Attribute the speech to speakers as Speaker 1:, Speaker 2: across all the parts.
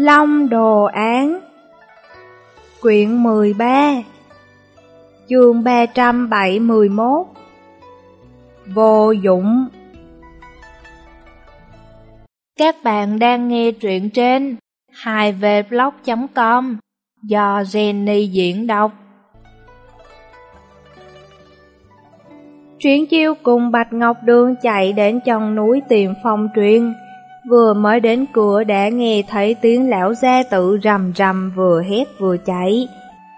Speaker 1: Long Đồ Án. Quyển 13 Chương 371 Vô dụng Các bạn đang nghe truyện trên 2vblog.com do Jenny diễn đọc. Chuyến chiêu cùng Bạch Ngọc Đường chạy đến chân núi tìm phong truyền. Vừa mới đến cửa đã nghe thấy tiếng lão gia tự rầm rầm vừa hét vừa chạy.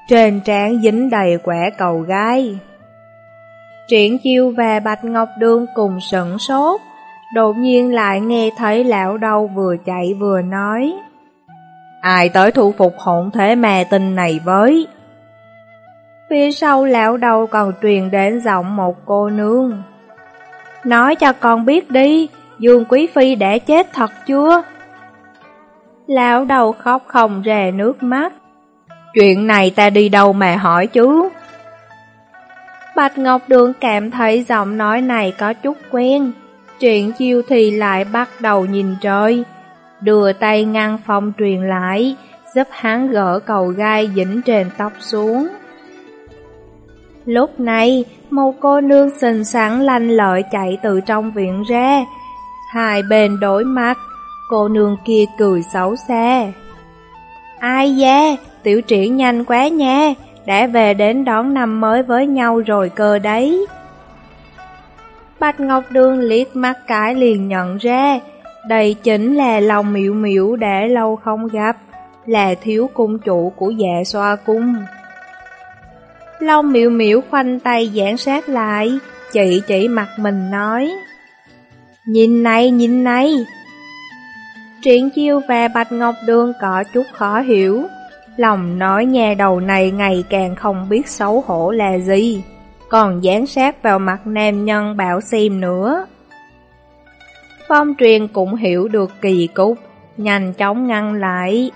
Speaker 1: Trên trán dính đầy quả cầu gai. Triển chiêu và Bạch Ngọc Đương cùng sửng sốt. Đột nhiên lại nghe thấy lão đầu vừa chạy vừa nói. Ai tới thu phục hỗn thế mà tình này với? Phía sau lão đầu còn truyền đến giọng một cô nương. Nói cho con biết đi, Dương Quý Phi đã chết thật chưa? Lão đầu khóc không rè nước mắt. Chuyện này ta đi đâu mà hỏi chứ? Bạch Ngọc Đường cảm thấy giọng nói này có chút quen. Chuyện chiêu thì lại bắt đầu nhìn trời. Đưa tay ngăn phong truyền lại, giúp hắn gỡ cầu gai dính trên tóc xuống. Lúc này, một cô nương xinh xắn lanh lợi chạy từ trong viện ra, Hai bên đối mặt, cô nương kia cười xấu xa. Ai da, tiểu triển nhanh quá nha, đã về đến đón năm mới với nhau rồi cơ đấy. Bạch Ngọc Đường liếc mắt cái liền nhận ra, đây chính là lòng miệu miệu đã lâu không gặp, là thiếu cung chủ của dạ xoa cung. Long miệu miệu khoanh tay giảng sát lại, chị chỉ mặt mình nói. Nhìn này, nhìn này! Triển chiêu và Bạch Ngọc Đường có chút khó hiểu. Lòng nói nhà đầu này ngày càng không biết xấu hổ là gì, còn dán sát vào mặt nam nhân bảo xem nữa. Phong truyền cũng hiểu được kỳ cục, nhanh chóng ngăn lại.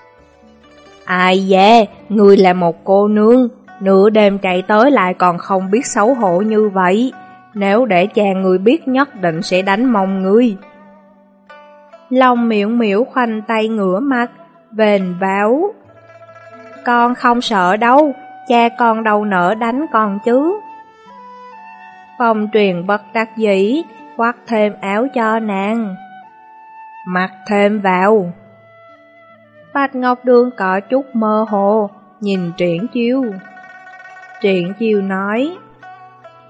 Speaker 1: Ai dè người là một cô nương, nửa đêm chạy tới lại còn không biết xấu hổ như vậy. Nếu để chàng người biết nhất định sẽ đánh mông ngươi. Long miễu miễu khoanh tay ngửa mặt, vền báo. Con không sợ đâu, cha con đâu nỡ đánh con chứ. Phong truyền bất đắc dĩ, quắt thêm áo cho nàng. Mặc thêm vào. Bạch Ngọc Đường có chút mơ hồ, nhìn triển chiêu. Triển chiêu nói,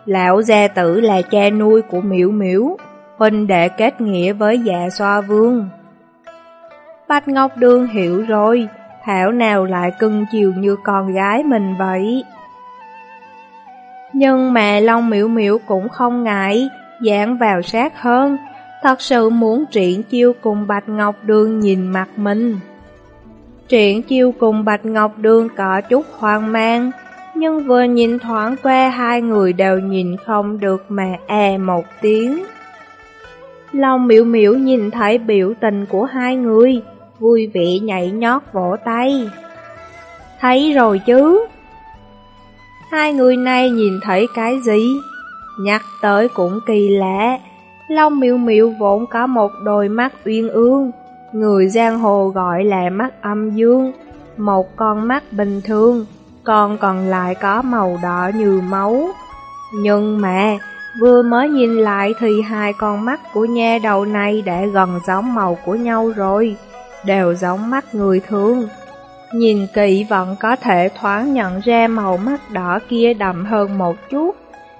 Speaker 1: Lão gia tử là cha nuôi của miễu miễu, huynh đệ kết nghĩa với dạ xoa vương. Bạch Ngọc Đường hiểu rồi, Thảo nào lại cưng chiều như con gái mình vậy. Nhưng mà Long Miễu Miễu cũng không ngại, dán vào sát hơn, thật sự muốn triển chiêu cùng Bạch Ngọc Đường nhìn mặt mình. Triển chiêu cùng Bạch Ngọc Đường có chút hoang mang, nhưng vừa nhìn thoáng qua hai người đều nhìn không được mà e một tiếng. Long miễu miễu nhìn thấy biểu tình của hai người, vui vẻ nhảy nhót vỗ tay. Thấy rồi chứ? Hai người này nhìn thấy cái gì? Nhắc tới cũng kỳ lạ. Long Miểu Miểu vốn có một đôi mắt uyên ương, người giang hồ gọi là mắt âm dương, một con mắt bình thường, con còn lại có màu đỏ như máu. Nhưng mà, vừa mới nhìn lại thì hai con mắt của nha đầu này đã gần giống màu của nhau rồi, đều giống mắt người thường. Nhìn kỹ vẫn có thể thoáng nhận ra màu mắt đỏ kia đậm hơn một chút,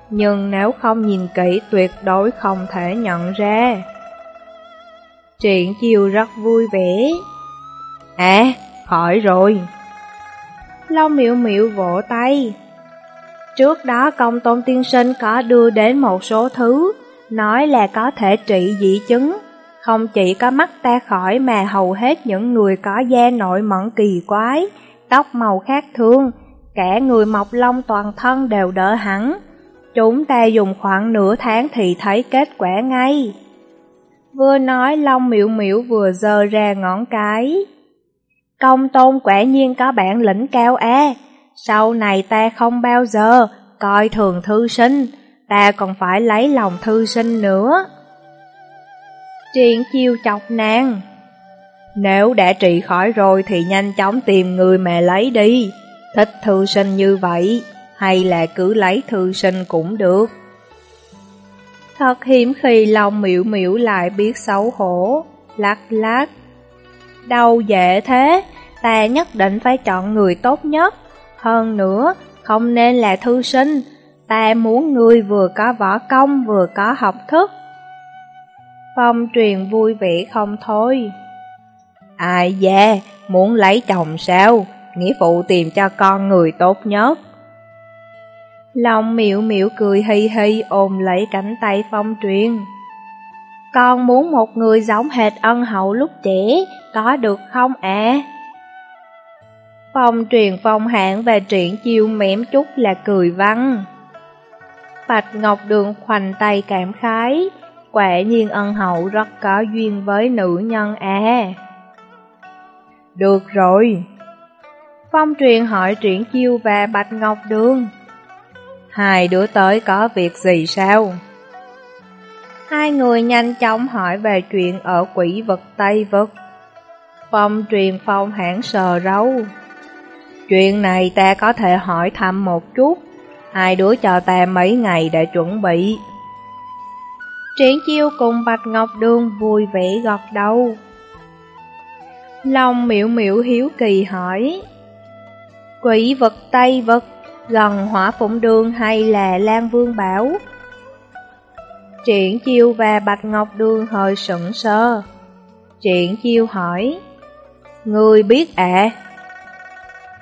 Speaker 1: nhưng nếu không nhìn kỹ tuyệt đối không thể nhận ra. Triển chiều rất vui vẻ. À, khỏi rồi. Long miệu miệu vỗ tay. Trước đó công tôn tiên sinh có đưa đến một số thứ, nói là có thể trị dị chứng. Không chỉ có mắt ta khỏi mà hầu hết những người có da nội mẫn kỳ quái, tóc màu khác thường, cả người mọc lông toàn thân đều đỡ hẳn. Chúng ta dùng khoảng nửa tháng thì thấy kết quả ngay. Vừa nói Long miệu miệu vừa giơ ra ngón cái. Công tôn quả nhiên có bản lĩnh cao á, sau này ta không bao giờ coi thường thư sinh, ta còn phải lấy lòng thư sinh nữa. Triện chiêu chọc nàng Nếu đã trị khỏi rồi thì nhanh chóng tìm người mẹ lấy đi. Thích thư sinh như vậy, hay là cứ lấy thư sinh cũng được. Thật hiếm khi lòng miễu miễu lại biết xấu hổ, lắc lắc. Đâu dễ thế, ta nhất định phải chọn người tốt nhất. Hơn nữa, không nên là thư sinh, ta muốn người vừa có võ công vừa có học thức. Phong truyền vui vẻ không thôi. Ai da, muốn lấy chồng sao? Nghĩa phụ tìm cho con người tốt nhất. Lòng miệu miệu cười hi hi ôm lấy cánh tay phong truyền. Con muốn một người giống hệt ân hậu lúc trẻ, có được không ạ? Phong truyền phong hạng và triển chiêu mém chút là cười văn. Bạch Ngọc Đường khoanh tay cảm khái, quả nhiên ân hậu rất có duyên với nữ nhân à. Được rồi. Phong truyền hỏi triển chiêu và Bạch Ngọc Đường. Hai đứa tới có việc gì sao? Hai người nhanh chóng hỏi về chuyện ở quỷ vật Tây Vực. Phong truyền phong hãng sờ râu. Chuyện này ta có thể hỏi thăm một chút. Hai đứa cho ta mấy ngày để chuẩn bị. Triển chiêu cùng Bạch Ngọc Đường vui vẻ gọt đầu. Long miệu miệu hiếu kỳ hỏi. Quỷ vật Tây vật gần hỏa phụng đường hay là Lan Vương Bảo? Triển chiêu và Bạch Ngọc Đường hơi sững sơ. Triển chiêu hỏi, Người biết ạ? À?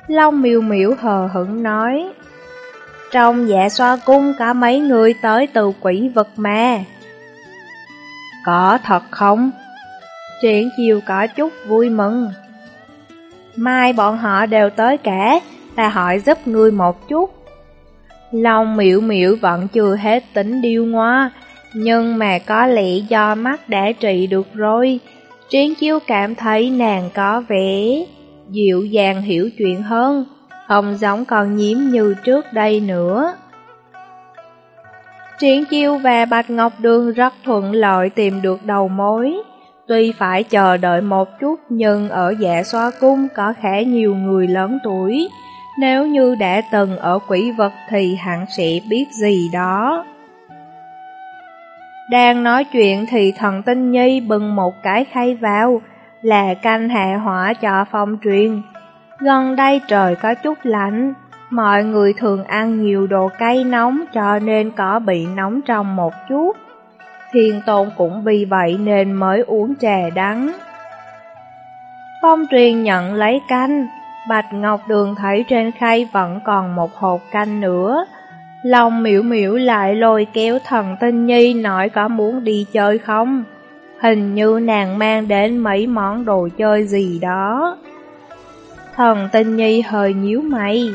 Speaker 1: Long miêu miểu hờ hững nói, Trong dạ xoa cung cả mấy người tới từ quỷ vật mà. Có thật không? Triển chiêu có chút vui mừng. Mai bọn họ đều tới cả, ta hỏi giúp ngươi một chút. Long miệu miệu vẫn chưa hết tính điêu ngoa, nhưng mà có lẽ do mắt đã trị được rồi. Triển chiêu cảm thấy nàng có vẻ dịu dàng hiểu chuyện hơn, không giống còn nhiễm như trước đây nữa. Triển chiêu và Bạch Ngọc Đường rất thuận lợi tìm được đầu mối. Tuy phải chờ đợi một chút nhưng ở dạ xoa cung có khá nhiều người lớn tuổi. Nếu như đã từng ở quỷ vật thì hẳn sẽ biết gì đó. Đang nói chuyện thì thần tinh nhi bưng một cái khay vào, là canh hạ hỏa cho phong truyền. Gần đây trời có chút lạnh, mọi người thường ăn nhiều đồ cay nóng cho nên có bị nóng trong một chút. Thiên tôn cũng vì vậy nên mới uống trà đắng. Phong truyền nhận lấy canh, Bạch Ngọc Đường thấy trên khay vẫn còn một hộp canh nữa. Lòng miễu miễu lại lôi kéo thần tinh nhi nói có muốn đi chơi không? Hình như nàng mang đến mấy món đồ chơi gì đó. Thần tinh nhi hơi nhíu mày.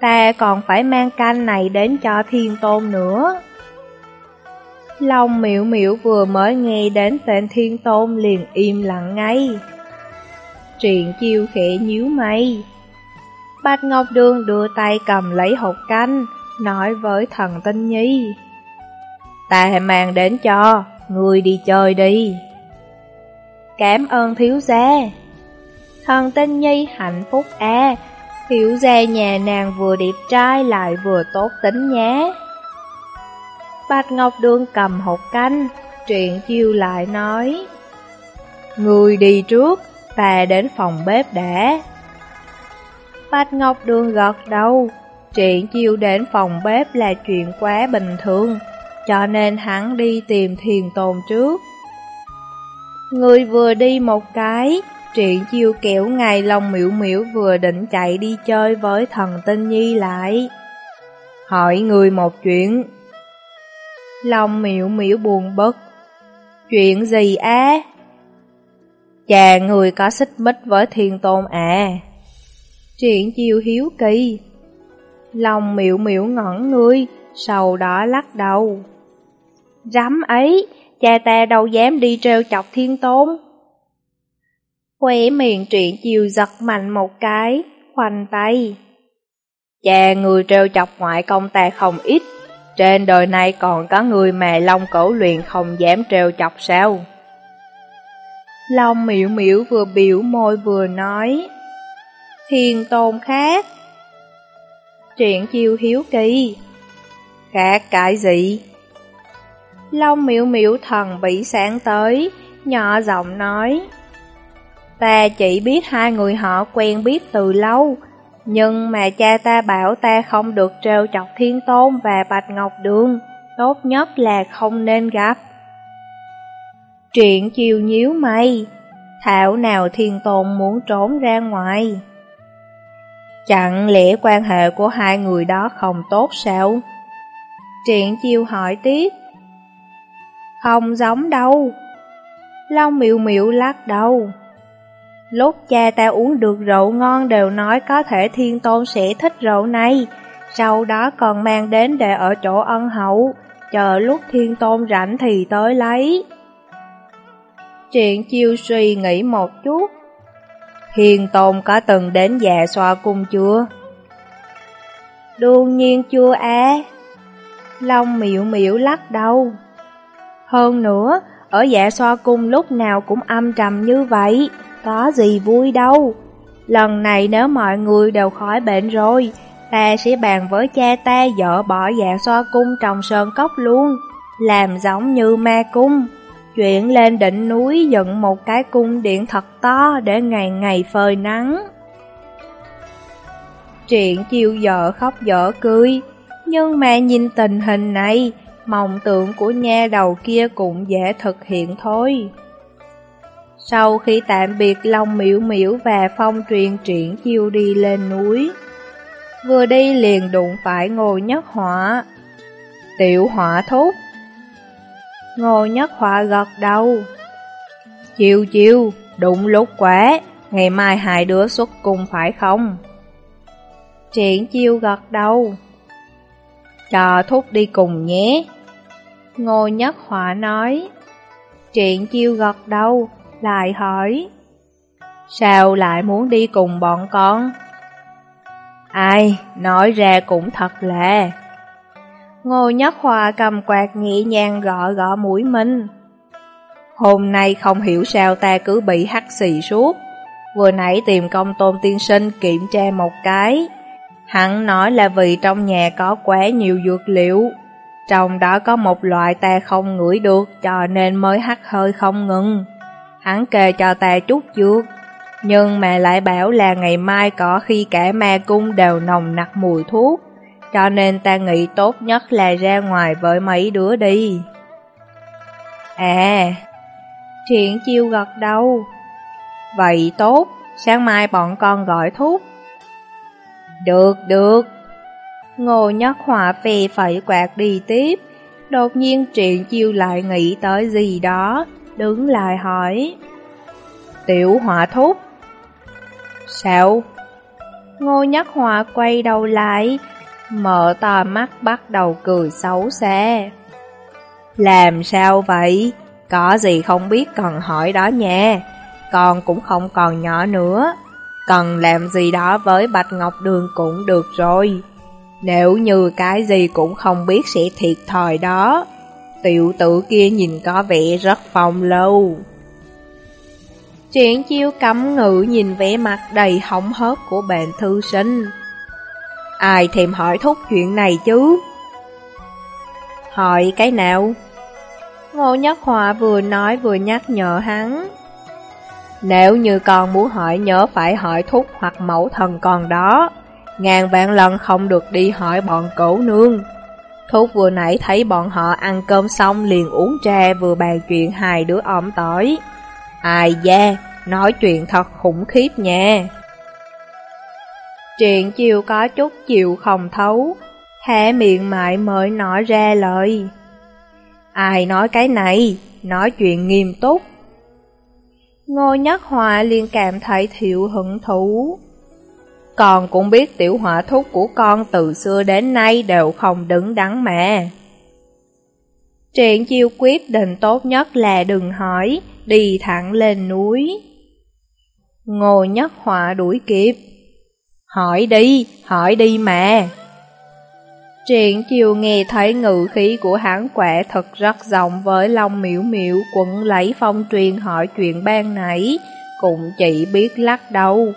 Speaker 1: Ta còn phải mang canh này đến cho thiên tôn nữa. Long miễu miễu vừa mới nghe đến tên thiên tôn liền im lặng ngay. Triện chiêu khẽ nhíu mày. Bạch Ngọc Đường đưa tay cầm lấy hộp canh, nói với thần tinh nhi. Ta mang đến cho, người đi chơi đi. Cảm ơn thiếu gia. Thần tinh nhi hạnh phúc à, thiếu gia nhà nàng vừa đẹp trai lại vừa tốt tính nhé. Bạch Ngọc Đường cầm hộp canh, Truyện chiêu lại nói. Người đi trước, ta đến phòng bếp đã. Bạch Ngọc Đường gật đầu, chuyện chiêu đến phòng bếp là chuyện quá bình thường, cho nên hắn đi tìm thiền tồn trước. Người vừa đi một cái, Triện chiêu kéo ngày lòng miễu miễu vừa định chạy đi chơi với thần tinh nhi lại. Hỏi người một chuyện. Lòng miễu miễu buồn bực. Chuyện gì á? Chà người có xích mích với thiên tôn à. Triện chiêu hiếu kỳ. Lòng miễu miễu ngẩn người, sau đó lắc đầu. Rắm ấy, cha ta đâu dám đi treo chọc thiên tôn. Khóe miệng truyện chiều giật mạnh một cái, khoanh tay. Cha người treo chọc ngoại công ta không ít, trên đời này còn có người mà long cổ luyện không dám treo chọc sao? Long miễu miễu vừa biểu môi vừa nói. Thiên tôn khác. Truyện chiêu hiếu kỳ. Khác cái gì? Long miệu miệu thần bị sáng tới, nhỏ giọng nói. Ta chỉ biết hai người họ quen biết từ lâu, nhưng mà cha ta bảo ta không được trêu chọc thiên tôn và bạch ngọc đường, tốt nhất là không nên gặp. Chuyện chiều nhíu mây, thảo nào thiên tôn muốn trốn ra ngoài. Chẳng lẽ quan hệ của hai người đó không tốt sao? Triển chiêu hỏi tiếp. Không giống đâu. Long miệu miệu lắc đầu. Lúc cha ta uống được rượu ngon đều nói có thể thiên tôn sẽ thích rượu này, sau đó còn mang đến để ở chỗ ân hậu, chờ lúc thiên tôn rảnh thì tới lấy. Chuyện chiêu suy nghĩ một chút. Thiên tôn có từng đến dạ xoa cung chưa? Đương nhiên chưa á. Long miệu miệu lắc đầu. Hơn nữa, ở dạ xoa cung lúc nào cũng âm trầm như vậy, có gì vui đâu. Lần này nếu mọi người đều khỏi bệnh rồi, ta sẽ bàn với cha ta dỡ bỏ dạ xoa cung trồng sơn cốc luôn, làm giống như ma cung. Chuyển lên đỉnh núi dựng một cái cung điện thật to để ngày ngày phơi nắng. Chuyện chiêu vợ khóc vợ cười, nhưng mà nhìn tình hình này, mộng tưởng của nha đầu kia cũng dễ thực hiện thôi. Sau khi tạm biệt Long Miễu Miễu và Phong truyền triển chiêu đi lên núi, vừa đi liền đụng phải ngồi nhất họa. Tiểu họa thúc Ngô Nhất Họa gật đầu. Chiều chiều, đụng lúc quá, ngày mai hai đứa xuất cùng phải không? Triển chiêu gật đầu. Cho thúc đi cùng nhé. Ngô Nhất Họa nói. Triện chiêu gật đầu, lại hỏi. Sao lại muốn đi cùng bọn con? Ai, nói ra cũng thật là... Ngô Nhất Hòa cầm quạt nhẹ nhàng gõ gõ mũi mình. Hôm nay không hiểu sao ta cứ bị hắt xì suốt. Vừa nãy tìm công tôn tiên sinh kiểm tra một cái. Hắn nói là vì trong nhà có quá nhiều dược liệu. Trong đó có một loại ta không ngửi được cho nên mới hắt hơi không ngừng. Hắn kề cho ta chút dược. Nhưng mà lại bảo là ngày mai có khi cả ma cung đều nồng nặc mùi thuốc cho nên ta nghĩ tốt nhất là ra ngoài với mấy đứa đi. À, chuyện chiêu gật đâu. Vậy tốt, sáng mai bọn con gọi thuốc. Được, được. Ngô Nhất họa về phải quạt đi tiếp. Đột nhiên chuyện chiêu lại nghĩ tới gì đó, đứng lại hỏi. Tiểu họa thúc. Sao? Ngô Nhất họa quay đầu lại, mở to mắt bắt đầu cười xấu xa. Làm sao vậy? Có gì không biết cần hỏi đó nha. Con cũng không còn nhỏ nữa. Cần làm gì đó với Bạch Ngọc Đường cũng được rồi. Nếu như cái gì cũng không biết sẽ thiệt thòi đó. Tiểu tử kia nhìn có vẻ rất phong lâu. Chuyện chiêu cấm ngự nhìn vẻ mặt đầy hỏng hớt của bệnh thư sinh. Ai thèm hỏi thúc chuyện này chứ? Hỏi cái nào? Ngô Nhất Hòa vừa nói vừa nhắc nhở hắn. Nếu như con muốn hỏi nhớ phải hỏi thúc hoặc mẫu thần con đó, ngàn vạn lần không được đi hỏi bọn cổ nương. Thúc vừa nãy thấy bọn họ ăn cơm xong liền uống trà vừa bàn chuyện hai đứa ôm tỏi. Ai da, nói chuyện thật khủng khiếp nha. Chuyện chiều có chút chịu không thấu, hé miệng mại mới nói ra lời. Ai nói cái này, nói chuyện nghiêm túc. Ngô Nhất Hòa liền cảm thấy thiệu hứng thú. Con cũng biết tiểu họa thúc của con từ xưa đến nay đều không đứng đắn mẹ. Chuyện chiêu quyết định tốt nhất là đừng hỏi, đi thẳng lên núi. Ngô Nhất Họa đuổi kịp. Hỏi đi, hỏi đi mẹ. Triển chiều nghe thấy ngự khí của hãng quẻ thật rất rộng với lòng miễu miễu quẩn lấy phong truyền hỏi chuyện ban nãy, cũng chỉ biết lắc đầu.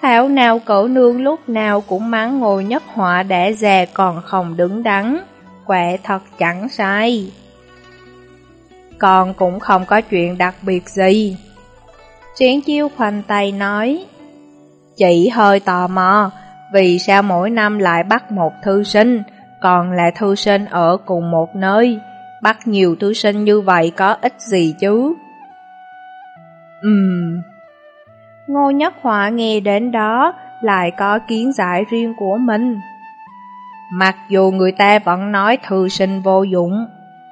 Speaker 1: Thảo nào cậu nương lúc nào cũng mắng ngồi nhất họa đã già còn không đứng đắn, quẻ thật chẳng sai. Còn cũng không có chuyện đặc biệt gì. Triển chiêu khoanh tay nói, Chị hơi tò mò, vì sao mỗi năm lại bắt một thư sinh, còn là thư sinh ở cùng một nơi, bắt nhiều thư sinh như vậy có ích gì chứ? Ừm... Ngô Nhất Họa nghe đến đó lại có kiến giải riêng của mình. Mặc dù người ta vẫn nói thư sinh vô dụng,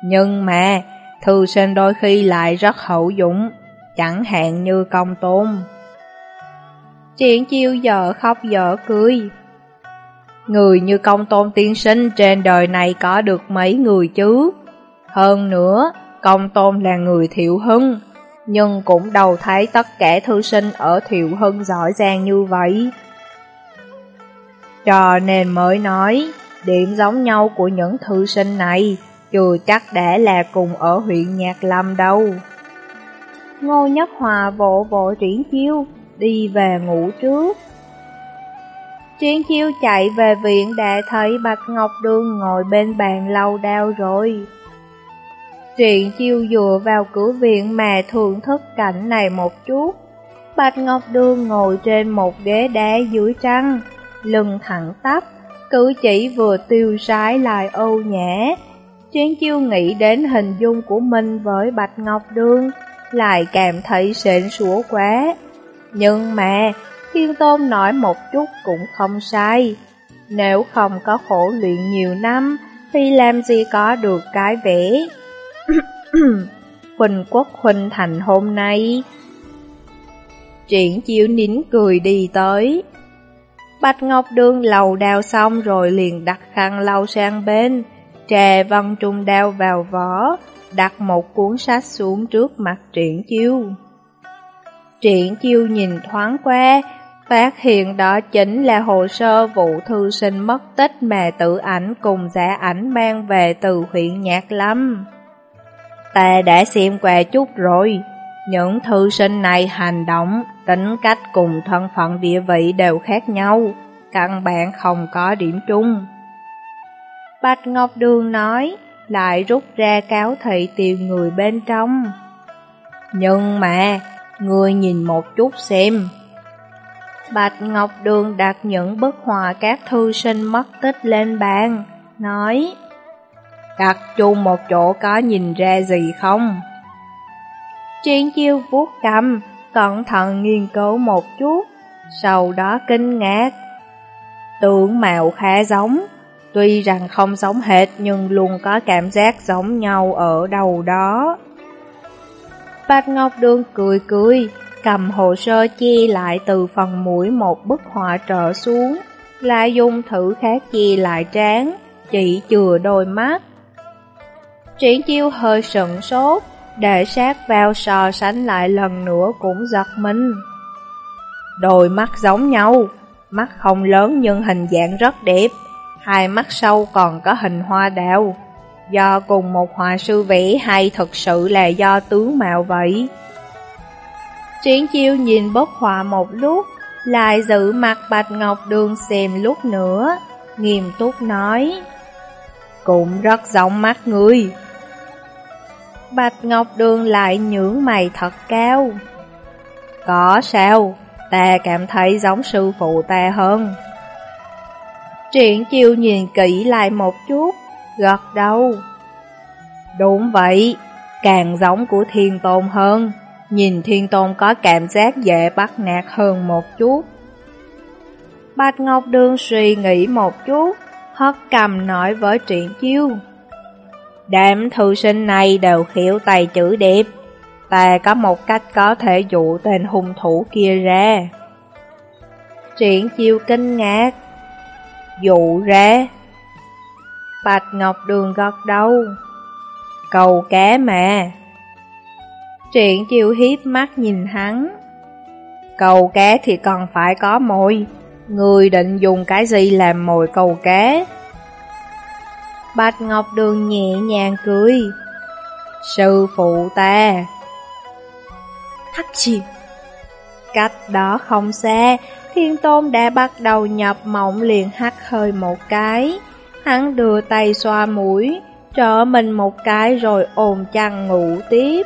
Speaker 1: nhưng mà thư sinh đôi khi lại rất hữu dụng, chẳng hạn như công tôn. Triển chiêu giờ khóc giờ cười. Người như công tôn tiên sinh trên đời này có được mấy người chứ? Hơn nữa, công tôn là người thiệu hưng, nhưng cũng đầu thấy tất cả thư sinh ở thiệu hưng giỏi giang như vậy. Cho nên mới nói, điểm giống nhau của những thư sinh này chưa chắc đã là cùng ở huyện Nhạc Lâm đâu. Ngô Nhất Hòa vỗ vỗ triển chiêu, đi về ngủ trước. Triển chiêu chạy về viện đã thấy Bạch Ngọc Đường ngồi bên bàn lâu đau rồi. Triển chiêu dựa vào cửa viện mà thưởng thức cảnh này một chút. Bạch Ngọc Đường ngồi trên một ghế đá dưới trăng, lưng thẳng tắp, cử chỉ vừa tiêu sái lại âu nhã. Triển chiêu nghĩ đến hình dung của mình với Bạch Ngọc Đường, lại cảm thấy sện sủa quá. Nhưng mà, Thiên Tôn nói một chút cũng không sai. Nếu không có khổ luyện nhiều năm, thì làm gì có được cái vẽ. Huỳnh Quốc Huỳnh Thành hôm nay. Triển chiếu nín cười đi tới. Bạch Ngọc đương lầu đào xong rồi liền đặt khăn lau sang bên, trà văn trung đao vào vỏ, đặt một cuốn sách xuống trước mặt triển chiêu. Triển chiêu nhìn thoáng qua, phát hiện đó chính là hồ sơ vụ thư sinh mất tích mà tự ảnh cùng giả ảnh mang về từ huyện Nhạc Lâm. Ta đã xem qua chút rồi, những thư sinh này hành động, tính cách cùng thân phận địa vị đều khác nhau, căn bản không có điểm chung. Bạch Ngọc Đường nói, lại rút ra cáo thị tìm người bên trong. Nhưng mà, người nhìn một chút xem. Bạch Ngọc Đường đặt những bức họa các thư sinh mất tích lên bàn, nói Đặt chung một chỗ có nhìn ra gì không? Triển chiêu vuốt cầm, cẩn thận nghiên cứu một chút, sau đó kinh ngạc. tưởng mạo khá giống, tuy rằng không giống hệt nhưng luôn có cảm giác giống nhau ở đầu đó. Bạch Ngọc Đường cười cười, cầm hồ sơ chia lại từ phần mũi một bức họa trở xuống, lại dùng thử khác chia lại trán, chỉ chừa đôi mắt. Triển chiêu hơi sận sốt, để sát vào so sánh lại lần nữa cũng giật mình. Đôi mắt giống nhau, mắt không lớn nhưng hình dạng rất đẹp, hai mắt sâu còn có hình hoa đào. Do cùng một họa sư vẽ hay thật sự là do tướng mạo vậy? Triển chiêu nhìn bốc họa một lúc, lại giữ mặt Bạch Ngọc Đường xem lúc nữa, nghiêm túc nói. Cũng rất giống mắt người. Bạch Ngọc Đường lại nhướng mày thật cao. Có sao, ta cảm thấy giống sư phụ ta hơn. Triển chiêu nhìn kỹ lại một chút, gật đầu. Đúng vậy, càng giống của thiên tôn hơn, nhìn thiên tôn có cảm giác dễ bắt nạt hơn một chút. Bạch Ngọc Đường suy nghĩ một chút, hất cầm nói với triển chiêu. Đám thư sinh này đều hiểu tài chữ đẹp, ta có một cách có thể dụ tên hung thủ kia ra. Triển chiêu kinh ngạc, dụ ra. Bạch Ngọc Đường gật đầu, cầu cá mà. Triển chiêu hiếp mắt nhìn hắn. Cầu cá thì còn phải có mồi, người định dùng cái gì làm mồi cầu cá? Bạch Ngọc Đường nhẹ nhàng cười. Sư phụ ta.
Speaker 2: Thắt chìm.
Speaker 1: Cách đó không xa, Thiên Tôn đã bắt đầu nhập mộng liền hắt hơi một cái. Hắn đưa tay xoa mũi, trợ mình một cái rồi ôm chăn ngủ tiếp.